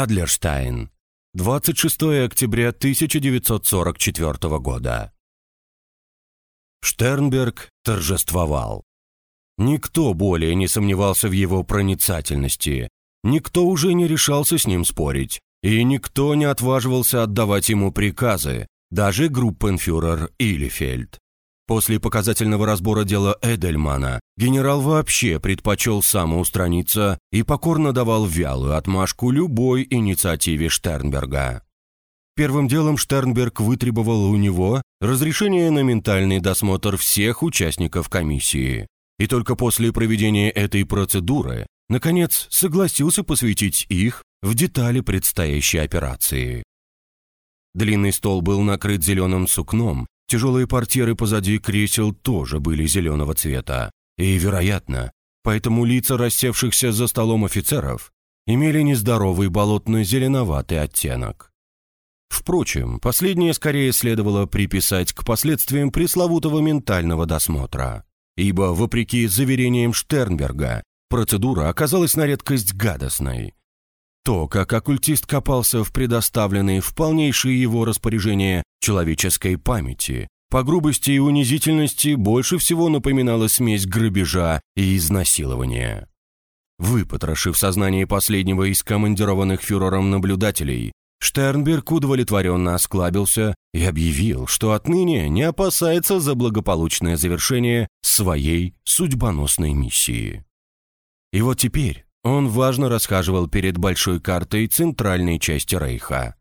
Адлерштайн. 26 октября 1944 года. Штернберг торжествовал. Никто более не сомневался в его проницательности, никто уже не решался с ним спорить, и никто не отваживался отдавать ему приказы, даже группенфюрер Илифельд. После показательного разбора дела Эдельмана генерал вообще предпочел самоустраниться и покорно давал вялую отмашку любой инициативе Штернберга. Первым делом Штернберг вытребовал у него разрешение на ментальный досмотр всех участников комиссии. И только после проведения этой процедуры, наконец, согласился посвятить их в детали предстоящей операции. Длинный стол был накрыт зеленым сукном, Тяжелые портьеры позади кресел тоже были зеленого цвета. И, вероятно, поэтому лица рассевшихся за столом офицеров имели нездоровый болотно-зеленоватый оттенок. Впрочем, последнее скорее следовало приписать к последствиям пресловутого ментального досмотра, ибо, вопреки заверениям Штернберга, процедура оказалась на редкость гадостной. То, как оккультист копался в предоставленной в полнейшее его распоряжение человеческой памяти, по грубости и унизительности больше всего напоминала смесь грабежа и изнасилования. Выпотрошив сознание последнего из командированных фюрером наблюдателей, Штернберг удовлетворенно осклабился и объявил, что отныне не опасается за благополучное завершение своей судьбоносной миссии. И вот теперь он важно расхаживал перед большой картой центральной части Рейха.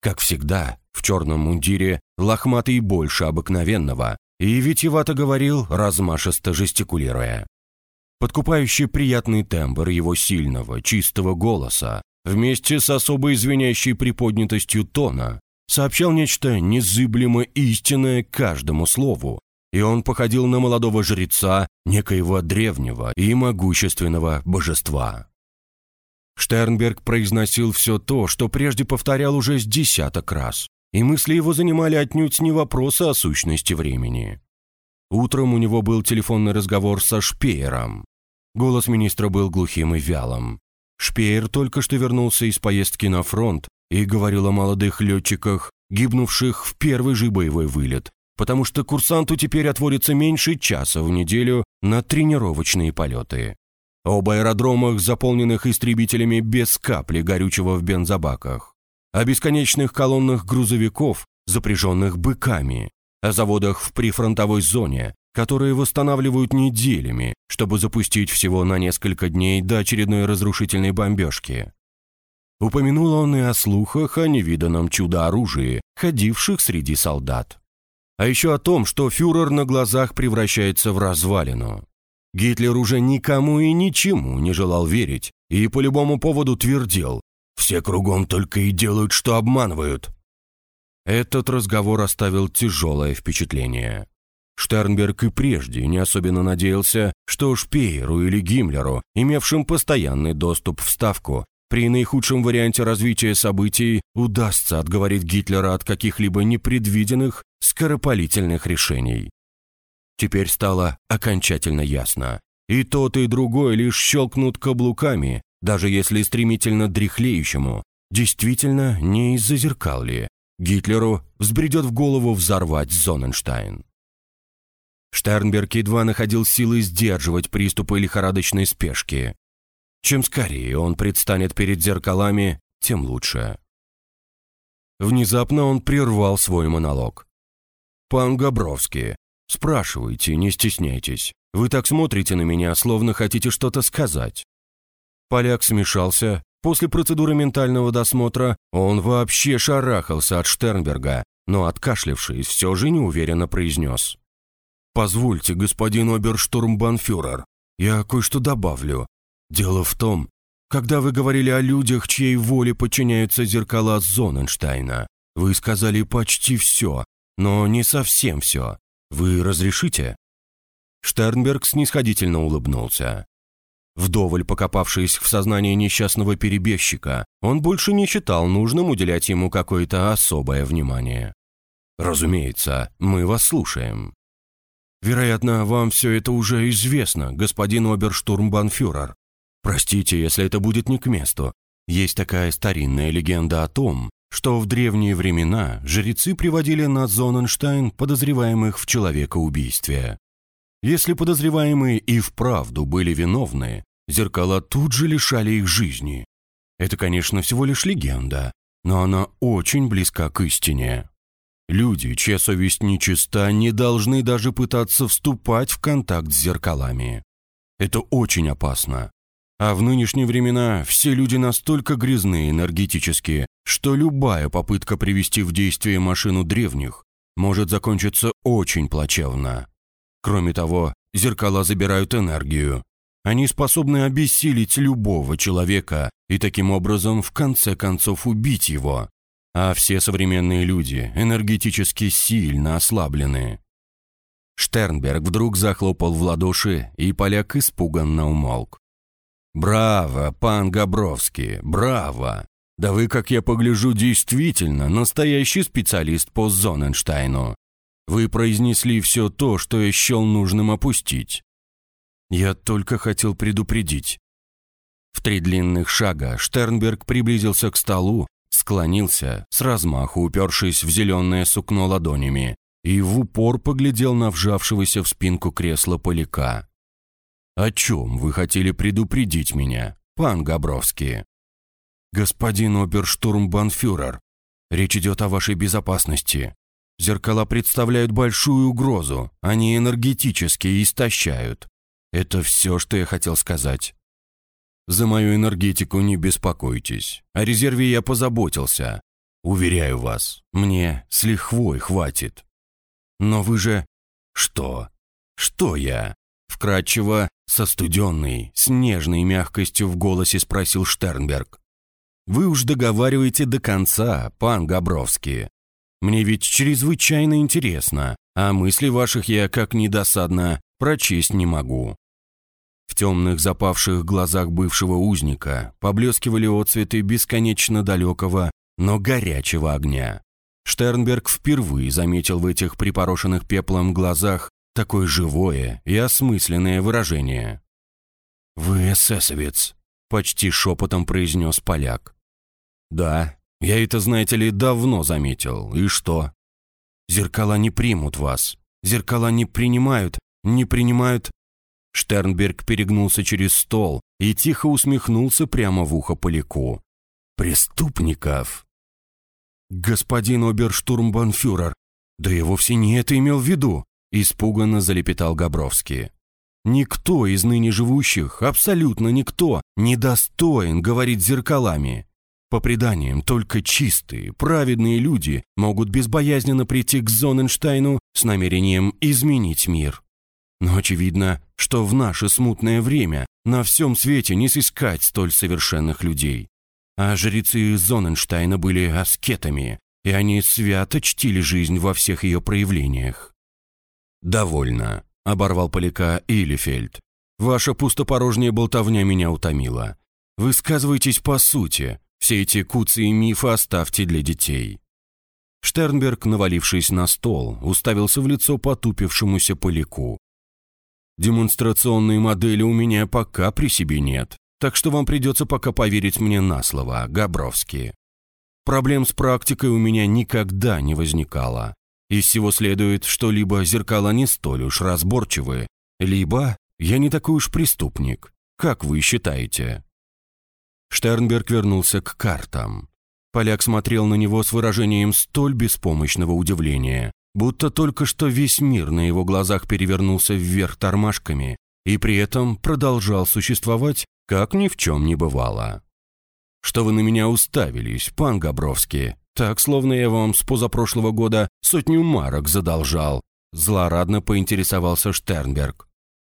Как всегда, в черном мундире, лохматый больше обыкновенного, и витиевато говорил, размашисто жестикулируя. Подкупающий приятный тембр его сильного, чистого голоса, вместе с особо извиняющей приподнятостью тона, сообщал нечто незыблемо истинное каждому слову, и он походил на молодого жреца некоего древнего и могущественного божества. Штернберг произносил все то, что прежде повторял уже с десяток раз, и мысли его занимали отнюдь не вопросы о сущности времени. Утром у него был телефонный разговор со Шпеером. Голос министра был глухим и вялым. Шпеер только что вернулся из поездки на фронт и говорил о молодых летчиках, гибнувших в первый же боевой вылет, потому что курсанту теперь отводится меньше часа в неделю на тренировочные полеты. Об аэродромах, заполненных истребителями без капли горючего в бензобаках. О бесконечных колоннах грузовиков, запряженных быками. О заводах в прифронтовой зоне, которые восстанавливают неделями, чтобы запустить всего на несколько дней до очередной разрушительной бомбежки. Упомянул он и о слухах о невиданном чудо-оружии, ходивших среди солдат. А еще о том, что фюрер на глазах превращается в развалину. Гитлер уже никому и ничему не желал верить и по любому поводу твердил «Все кругом только и делают, что обманывают». Этот разговор оставил тяжелое впечатление. Штернберг и прежде не особенно надеялся, что Шпееру или Гиммлеру, имевшим постоянный доступ в Ставку, при наихудшем варианте развития событий удастся отговорить Гитлера от каких-либо непредвиденных скоропалительных решений. Теперь стало окончательно ясно. И тот, и другой лишь щелкнут каблуками, даже если стремительно дряхлеющему, действительно не из-за зеркал ли. Гитлеру взбредет в голову взорвать Зоненштайн. Штернберг едва находил силы сдерживать приступы лихорадочной спешки. Чем скорее он предстанет перед зеркалами, тем лучше. Внезапно он прервал свой монолог. «Пан Габровский, спрашивайте, не стесняйтесь. Вы так смотрите на меня, словно хотите что-то сказать». Поляк смешался. После процедуры ментального досмотра он вообще шарахался от Штернберга, но, откашлившись, все же неуверенно произнес. «Позвольте, господин оберштурмбанфюрер, я кое-что добавлю. Дело в том, когда вы говорили о людях, чьей воле подчиняются зеркала Зоненштейна, вы сказали почти все, но не совсем все. Вы разрешите?» Штернберг снисходительно улыбнулся. Вдоволь покопавшись в сознании несчастного перебежчика, он больше не считал нужным уделять ему какое-то особое внимание. «Разумеется, мы вас слушаем». «Вероятно, вам все это уже известно, господин оберштурмбанфюрер. Простите, если это будет не к месту. Есть такая старинная легенда о том, что в древние времена жрецы приводили на Зоненштайн подозреваемых в человекоубийстве. Если подозреваемые и вправду были виновны, зеркала тут же лишали их жизни. Это, конечно, всего лишь легенда, но она очень близка к истине. Люди, чья совесть нечиста, не должны даже пытаться вступать в контакт с зеркалами. Это очень опасно. А в нынешние времена все люди настолько грязны энергетически, что любая попытка привести в действие машину древних может закончиться очень плачевно. Кроме того, зеркала забирают энергию. Они способны обессилить любого человека и таким образом в конце концов убить его. А все современные люди энергетически сильно ослаблены. Штернберг вдруг захлопал в ладоши, и поляк испуганно умолк. «Браво, пан Габровский, браво! Да вы, как я погляжу, действительно настоящий специалист по Зоненштайну. Вы произнесли все то, что я счел нужным опустить. Я только хотел предупредить». В три длинных шага Штернберг приблизился к столу, склонился, с размаху упершись в зеленое сукно ладонями, и в упор поглядел на вжавшегося в спинку кресла поляка. «О чем вы хотели предупредить меня, пан Габровский?» «Господин оберштурмбанфюрер, речь идет о вашей безопасности. Зеркала представляют большую угрозу, они энергетически истощают. Это все, что я хотел сказать. За мою энергетику не беспокойтесь. О резерве я позаботился. Уверяю вас, мне с лихвой хватит. Но вы же... Что? Что я? Вкратчиво, со студенной, с нежной мягкостью в голосе спросил Штернберг. «Вы уж договариваете до конца, пан Габровский. Мне ведь чрезвычайно интересно, а мысли ваших я, как недосадно, прочесть не могу». В темных запавших глазах бывшего узника поблескивали отцветы бесконечно далекого, но горячего огня. Штернберг впервые заметил в этих припорошенных пеплом глазах такое живое и осмысленное выражение. «Вы эсэсовец», — почти шепотом произнес поляк. «Да, я это, знаете ли, давно заметил. И что?» «Зеркала не примут вас. Зеркала не принимают, не принимают...» Штернберг перегнулся через стол и тихо усмехнулся прямо в ухо поляку. «Преступников!» «Господин оберштурмбанфюрер, да я вовсе не это имел в виду. Испуганно залепетал Габровский. Никто из ныне живущих, абсолютно никто, не достоин говорить зеркалами. По преданиям, только чистые, праведные люди могут безбоязненно прийти к Зоненштайну с намерением изменить мир. Но очевидно, что в наше смутное время на всем свете не сыскать столь совершенных людей. А жрецы Зоненштайна были аскетами, и они свято чтили жизнь во всех ее проявлениях. «Довольно», — оборвал поляка Илифельд. «Ваша пустопорожняя болтовня меня утомила. Высказывайтесь по сути. Все эти куцы и мифы оставьте для детей». Штернберг, навалившись на стол, уставился в лицо потупившемуся поляку. «Демонстрационные модели у меня пока при себе нет, так что вам придется пока поверить мне на слово, Габровский. Проблем с практикой у меня никогда не возникало. Из всего следует, что либо зеркала не столь уж разборчивы, либо я не такой уж преступник. Как вы считаете?» Штернберг вернулся к картам. Поляк смотрел на него с выражением столь беспомощного удивления, будто только что весь мир на его глазах перевернулся вверх тормашками и при этом продолжал существовать, как ни в чем не бывало. «Что вы на меня уставились, пан Габровский?» Так, словно я вам с позапрошлого года сотню марок задолжал», злорадно поинтересовался Штернберг.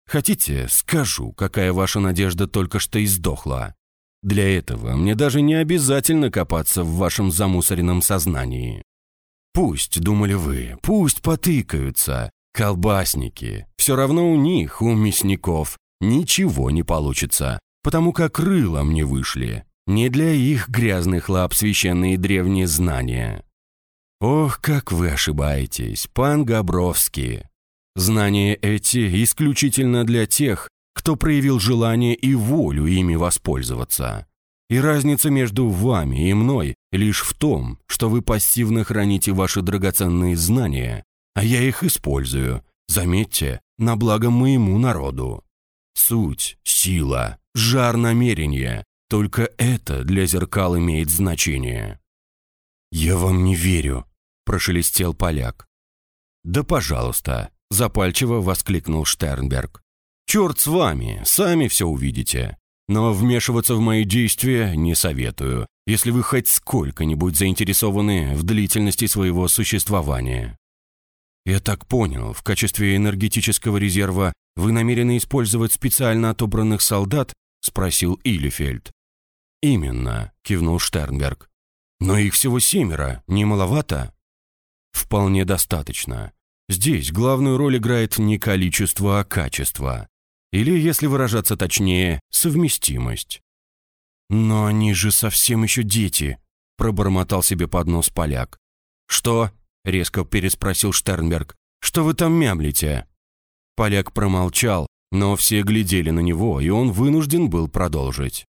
«Хотите, скажу, какая ваша надежда только что издохла. Для этого мне даже не обязательно копаться в вашем замусоренном сознании. Пусть, думали вы, пусть потыкаются, колбасники. Все равно у них, у мясников, ничего не получится, потому как крыла мне вышли. Не для их грязных лап священные древние знания. Ох, как вы ошибаетесь, пан Габровский. Знания эти исключительно для тех, кто проявил желание и волю ими воспользоваться. И разница между вами и мной лишь в том, что вы пассивно храните ваши драгоценные знания, а я их использую, заметьте, на благо моему народу. Суть, сила, жар намерения – только это для зеркал имеет значение. «Я вам не верю», – прошелестел поляк. «Да пожалуйста», – запальчиво воскликнул Штернберг. «Черт с вами, сами все увидите. Но вмешиваться в мои действия не советую, если вы хоть сколько-нибудь заинтересованы в длительности своего существования. Я так понял, в качестве энергетического резерва вы намерены использовать специально отобранных солдат? спросил Илифельд. Именно, кивнул Штернберг. Но их всего семеро, не маловато? Вполне достаточно. Здесь главную роль играет не количество, а качество. Или, если выражаться точнее, совместимость. «Но они же совсем еще дети», — пробормотал себе под нос поляк. «Что?» — резко переспросил Штернберг. «Что вы там мямлите?» Поляк промолчал, но все глядели на него, и он вынужден был продолжить.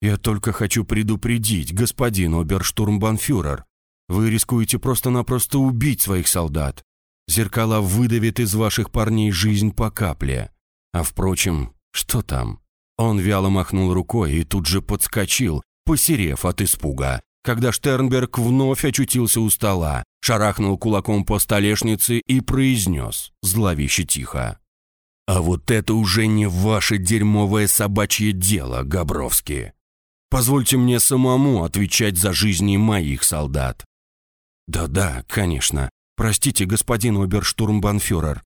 «Я только хочу предупредить, господин оберштурмбанфюрер. Вы рискуете просто-напросто убить своих солдат. Зеркала выдавят из ваших парней жизнь по капле. А впрочем, что там? Он вяло махнул рукой и тут же подскочил, посерев от испуга, когда Штернберг вновь очутился у стола, шарахнул кулаком по столешнице и произнес, зловеще тихо. «А вот это уже не ваше дерьмовое собачье дело, Габровский. Позвольте мне самому отвечать за жизни моих солдат». «Да-да, конечно. Простите, господин оберштурмбанфюрер.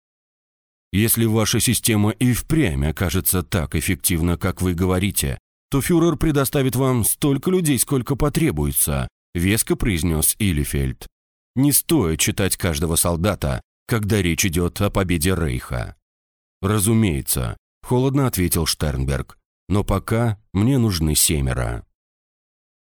Если ваша система и впрямь окажется так эффективна, как вы говорите, то фюрер предоставит вам столько людей, сколько потребуется», — веско произнес Илифельд. «Не стоит читать каждого солдата, когда речь идет о победе Рейха». «Разумеется», — холодно ответил Штернберг. «Но пока мне нужны семеро».